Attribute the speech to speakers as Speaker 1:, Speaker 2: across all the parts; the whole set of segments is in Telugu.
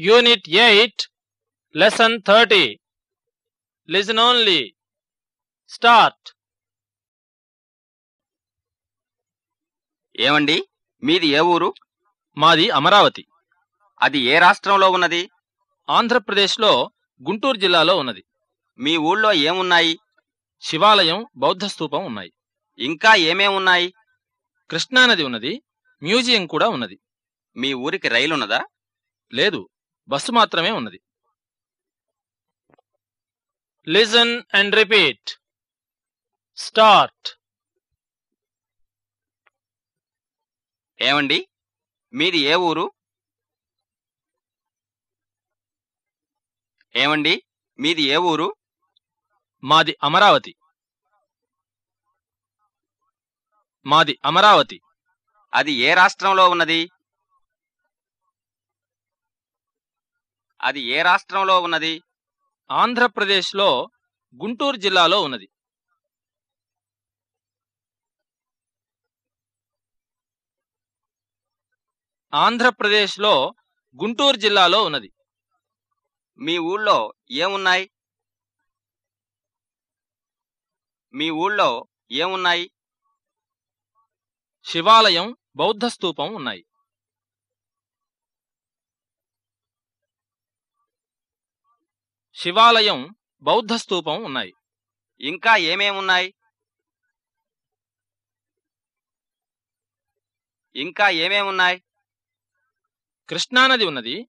Speaker 1: Unit eight lesson thirty listen only start
Speaker 2: ఏమండి? మీది ఏ ఊరు?
Speaker 1: మాది అమరావతి.
Speaker 2: అది ఏ రాష్ట్రంలో ఉన్నది?
Speaker 1: ఆంధ్రప్రదేశ్లో గుంటూరు జిల్లాలో ఉన్నది.
Speaker 2: మీ ఊళ్ళో ఏమున్నాయి?
Speaker 1: శివాలయం బౌద్ధ స్తూపం ఉన్నాయి.
Speaker 2: ఇంకా ఏమేమున్నాయి
Speaker 1: కృష్ణానది ఉన్నది మ్యూజియం కూడా ఉన్నది.
Speaker 2: మీ ఊరికి రైలున్నదా?
Speaker 1: లేదు. బస్సు మాత్రమే ఉన్నది. లిజన్ అండ్ రిపీట్ స్టార్ట్
Speaker 2: ఏమండి? మీది ఏ ఊరు? ఏమండి? మీది ఏ ఊరు?
Speaker 1: మాది అమరావతి. మాది అమరావతి.
Speaker 2: అది ఏ రాష్ట్రంలో ఉన్నది? అది ఏ రాష్ట్రంలో ఉన్నది?
Speaker 1: ఆంధ్రప్రదేశ్లో గుంటూరు జిల్లాలో ఉన్నది. ఆంధ్రప్రదేశ్లో గుంటూరు జిల్లాలో ఉన్నది.
Speaker 2: మీ ఊళ్ళో ఏమున్నాయి? మీ ఊళ్ళో ఏమున్నాయి?
Speaker 1: శివాలయం బౌద్ధ స్తూపం ఉన్నాయి. శివాలయం బౌద్ధ స్తూపం ఉన్నాయి.
Speaker 2: ఇంకా ఏమేమున్నాయి? ఇంకా ఏమేమున్నాయి?
Speaker 1: కృష్ణానది ఉన్నది.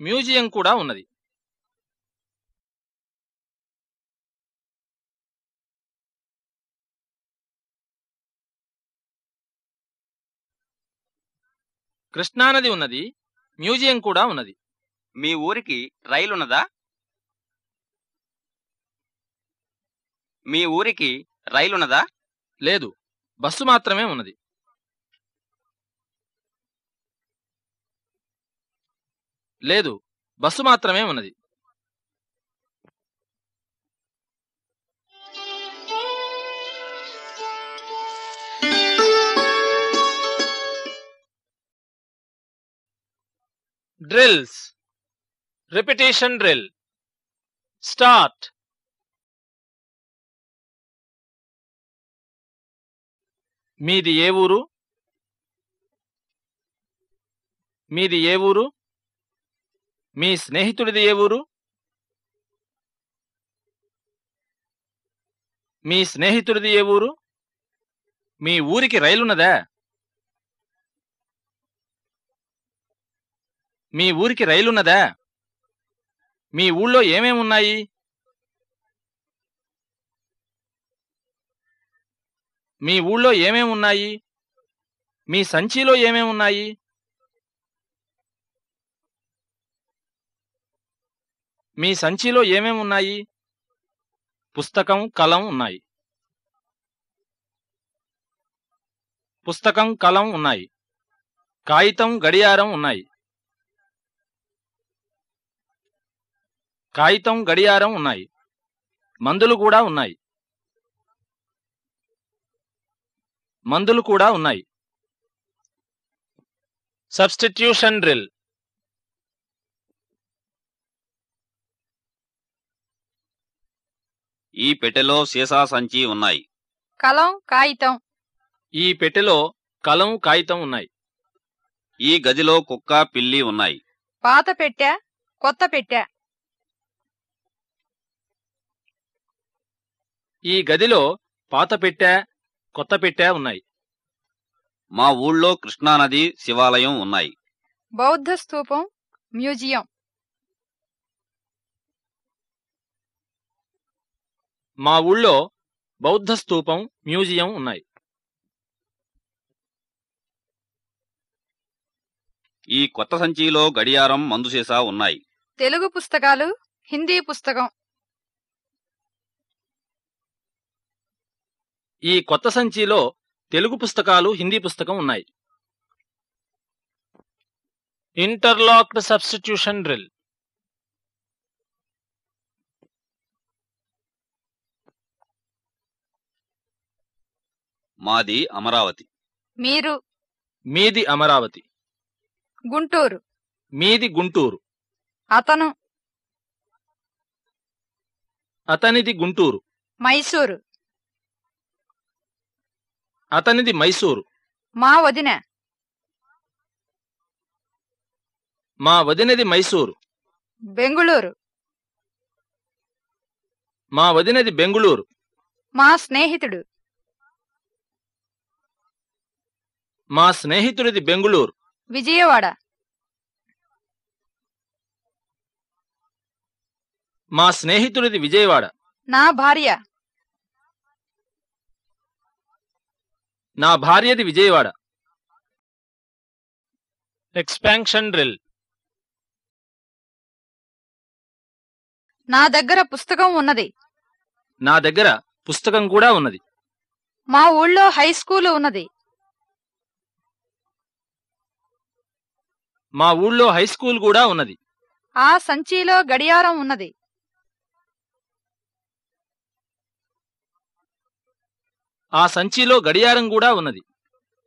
Speaker 1: మ్యూజియం కూడా ఉన్నది. కృష్ణానది ఉన్నది. మ్యూజియం కూడా ఉన్నది.
Speaker 2: మీ ఊరికి రైలున్నదా? మీ ఊరికి రైలున్నదా
Speaker 1: లేదు. బస్సు మాత్రమే ఉన్నది. లేదు. బస్సు మాత్రమే ఉన్నది. డ్రిల్స్ రిపిటేషన్ డ్రిల్ స్టార్ట్ మీది ఏ ఊరు? మీది ఏ ఊరు? మీ స్నేహితుడిది ఏ ఊరు? మీ స్నేహితుడిది ఏ ఊరు? మీ ఊరికి రైలున్నదా? మీ ఊరికి రైలున్నదా? మీ ఊళ్ళో ఏమేమున్నాయి? మీ ఊళ్ళో ఏమేమి ఉన్నాయి? మీ సంచిలో ఏమేమి ఉన్నాయి? మీ సంచిలో ఏమేమి ఉన్నాయి? పుస్తకం కలం ఉన్నాయి. పుస్తకం కలం ఉన్నాయి. కాగితం గడియారం ఉన్నాయి. కాగితం గడియారం ఉన్నాయి. మందులు కూడా ఉన్నాయి. మందులు కూడా ఉన్నాయి. సబ్స్టిట్యూషన్ డ్రిల్
Speaker 2: ఈ పెట్టెలో సీసా సంచి ఉన్నాయి.
Speaker 3: కలం కాగితం.
Speaker 1: ఈ పెట్టెలో కలం కాగితం ఉన్నాయి.
Speaker 2: ఈ గదిలో కుక్క పిల్లి ఉన్నాయి.
Speaker 3: పాత పెట్టె కొత్త పెట్టె.
Speaker 1: ఈ గదిలో పాత పెట్టె కొత్త పెట్టె ఉన్నాయి.
Speaker 2: మా ఊళ్ళో కృష్ణానది శివాలయం ఉన్నాయి.
Speaker 3: బౌద్ధ స్తూపం మ్యూజియం.
Speaker 1: మా ఊళ్ళో బౌద్ధ స్తూపం మ్యూజియం ఉన్నాయి.
Speaker 2: ఈ కొత్త సంచిలో గడియారం మందు సీసా ఉన్నాయి.
Speaker 3: తెలుగు పుస్తకాలు హిందీ పుస్తకం.
Speaker 1: ఈ కొత్త సంచిలో తెలుగు పుస్తకాలు హిందీ పుస్తకం ఉన్నాయి. ఇంటర్లాక్డ్ సబ్స్టిట్యూషన్ డ్రిల్
Speaker 2: మాది అమరావతి.
Speaker 3: మీరు?
Speaker 1: మీది అమరావతి.
Speaker 3: గుంటూరు.
Speaker 1: మీది గుంటూరు.
Speaker 3: అతను?
Speaker 1: అతనిది గుంటూరు.
Speaker 3: మైసూరు.
Speaker 1: అతనిది మైసూరు.
Speaker 3: మా వదిన.
Speaker 1: మా వదినది మైసూరు.
Speaker 3: బెంగుళూరు.
Speaker 1: మా వదినది బెంగుళూరు.
Speaker 3: మా స్నేహితుడు.
Speaker 1: మా స్నేహితుడిది బెంగుళూరు.
Speaker 3: విజయవాడ.
Speaker 1: మా స్నేహితుడిది విజయవాడ.
Speaker 3: నా భార్య.
Speaker 1: నా భార్యది విజయవాడ. ఎక్స్పాన్షన్ డ్రిల్
Speaker 3: నా దగ్గర పుస్తకం ఉన్నది.
Speaker 1: నా దగ్గర పుస్తకం కూడా ఉన్నది.
Speaker 3: మా ఊళ్ళో హై స్కూలు ఉన్నది.
Speaker 1: మా ఊళ్ళో హై స్కూల్ కూడా ఉన్నది.
Speaker 3: ఆ సంచిలో గడియారం ఉన్నది.
Speaker 1: ఆ సంచిలో గడియారం కూడా ఉన్నది.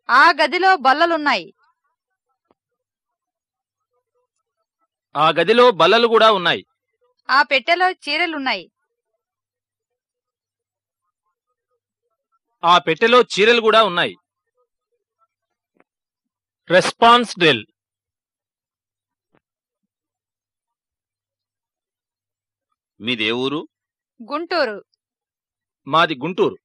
Speaker 3: ఆ గదిలో బల్లలున్నాయి.
Speaker 1: ఆ గదిలో బల్లలు కూడా ఉన్నాయి.
Speaker 3: ఆ పెట్టెలో చీరలున్నాయి.
Speaker 1: ఆ పెట్టెలో చీరలు కూడా ఉన్నాయి. రెస్పాన్స్ డ్రిల్
Speaker 2: మీదే ఊరు?
Speaker 3: గుంటూరు.
Speaker 1: మాది గుంటూరు.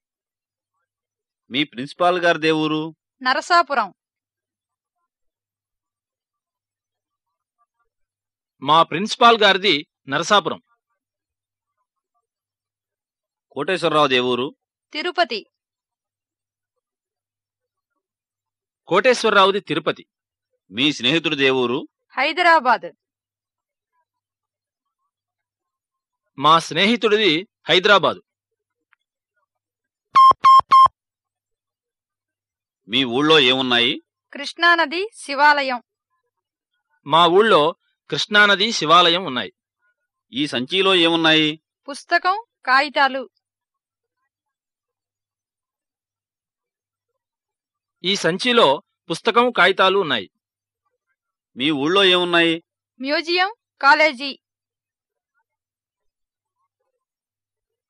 Speaker 2: మీ ప్రిన్సిపాల్ గారి దేవురు
Speaker 3: నరసాపురం.
Speaker 1: మా ప్రిన్సిపాల్ గారిది నరసాపురం.
Speaker 2: కోటేశ్వరరావు దేవురు
Speaker 3: తిరుపతి.
Speaker 1: కోటేశ్వరరావుది తిరుపతి.
Speaker 2: మీ స్నేహితుడి దేవురు
Speaker 3: హైదరాబాద్.
Speaker 1: మా స్నేహితుడిది హైదరాబాదు.
Speaker 2: మీ ఊళ్ళో ఏమున్నాయి?
Speaker 3: కృష్ణానది శివాలయం.
Speaker 1: మా ఊళ్ళో కృష్ణానది శివాలయం ఉన్నాయి.
Speaker 2: ఈ సంచిలో ఏమున్నాయి?
Speaker 3: పుస్తకం కాగితాలు.
Speaker 1: ఈ సంచిలో పుస్తకం కాగితాలు ఉన్నాయి.
Speaker 2: మీ ఊళ్ళో ఏమున్నాయి?
Speaker 3: Museum college.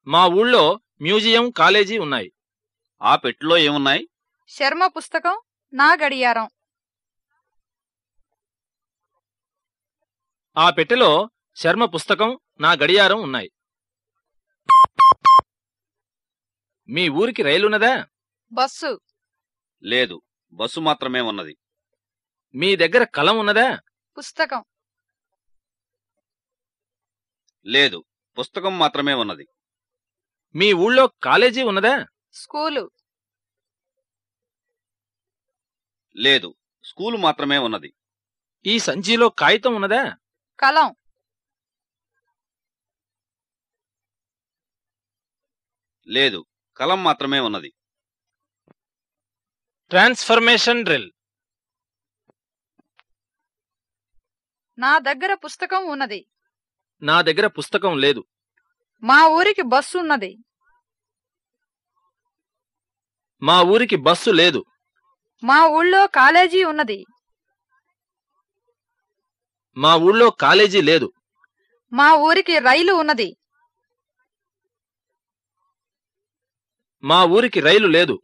Speaker 1: మా ఊళ్ళో మ్యూజియం కాలేజీ ఉన్నాయి.
Speaker 2: ఆ పెట్టెలో ఏమున్నాయి?
Speaker 3: శర్మ పుస్తకం నా గడియారం.
Speaker 1: ఆ పెట్టెలో శర్మ పుస్తకం నా గడియారం ఉన్నాయి. మీ ఊరికి రైలున్నదా
Speaker 3: బస్సు.
Speaker 2: లేదు బస్సు మాత్రమే ఉన్నది.
Speaker 1: మీ దగ్గర కలం ఉన్నదా?
Speaker 3: పుస్తకం.
Speaker 2: లేదు పుస్తకం మాత్రమే ఉన్నది.
Speaker 1: మీ ఊళ్ళో కాలేజీ ఉన్నదా?
Speaker 3: స్కూలు.
Speaker 2: లేదు. స్కూలు మాత్రమే ఉన్నది.
Speaker 1: ఈ సంచిలో కాగితం ఉన్నదా?
Speaker 3: కలం.
Speaker 2: లేదు. కలం మాత్రమే ఉన్నది.
Speaker 1: Transformation drill.
Speaker 3: నా దగ్గర పుస్తకం ఉన్నది.
Speaker 1: నా దగ్గర పుస్తకం లేదు.
Speaker 3: మా ఊరికి బస్సు ఉన్నది.
Speaker 1: మా ఊరికి బస్సు లేదు.
Speaker 3: మా ఊళ్ళో కాలేజీ ఉన్నది.
Speaker 1: మా ఊళ్ళో కాలేజీ లేదు.
Speaker 3: మా ఊరికి రైలు ఉన్నది.
Speaker 1: మా ఊరికి రైలు లేదు.